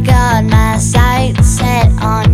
I got my sights set on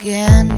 again.